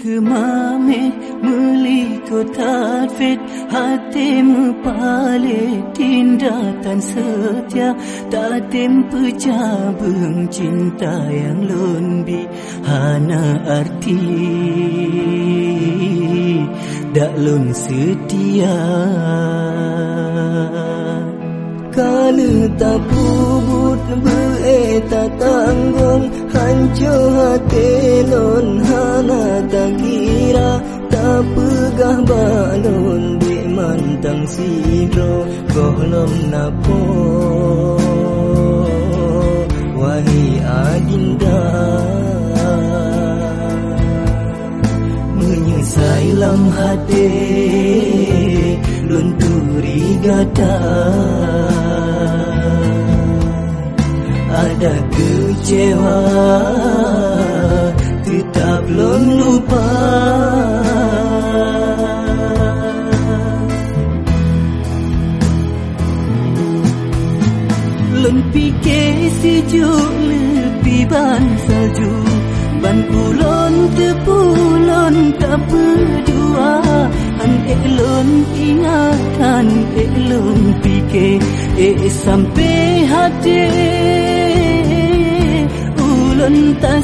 kemame meliko tarfet hatimu pale tindakan setia tatim pecabung cinta yang lonbi hana arti. Dak lon setia. Kala tak bubut beeta tanggung Hancur hati ka balon di man tang siro golom na po wahi adinda menyesai lam hati lunturi gada ada kecewa tetap belum lupa fikir sejuk lebih ban salju Ban ulon tepulon tak berdua. Han elon ingatan elon fikir. Eh sampai hati ulun tak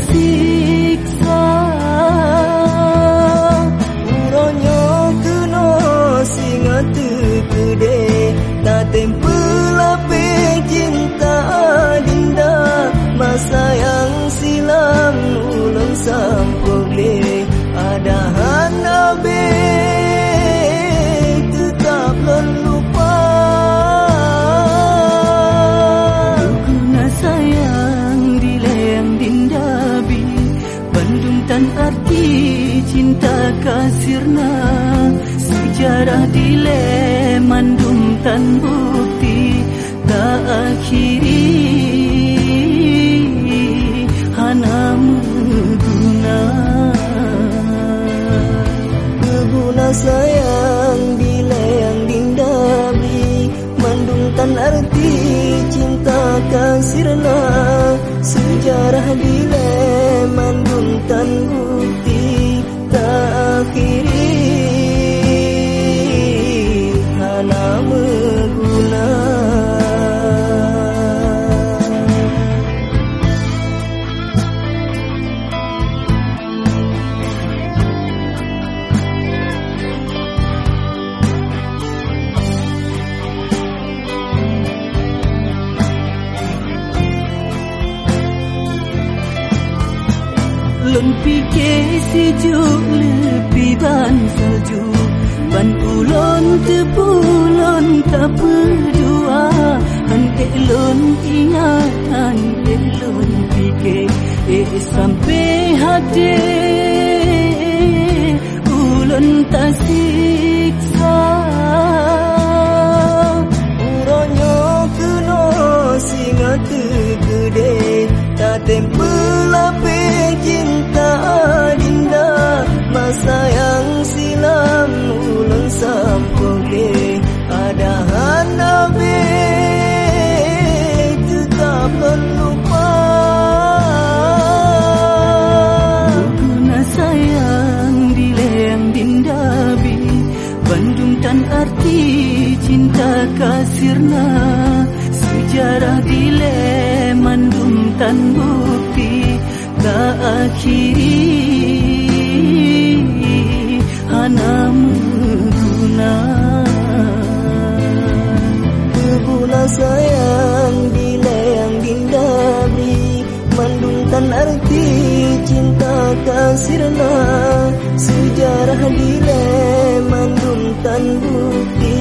cinta kasirna Sejarah di mandum tan bukti. Tak akhiri. Hana mengguna Keguna sayang bila yang dindabi Mandung tan arti cinta kasirna Sejarah bila Lun fikir sejuk lebih ban salju Ban ulon tepulon tak berdua Han elon ingatan elon fikir Eh sampai hati Ulon tak siksa Uronyo kena singa tegede Tak tempel kasirna Sejarah di mandum tan bukti Tak akhiri. Hana mengguna Keguna sayang bila yang dindabi Mandung tan arti cinta kasirna Sejarah bila mandung tan bukti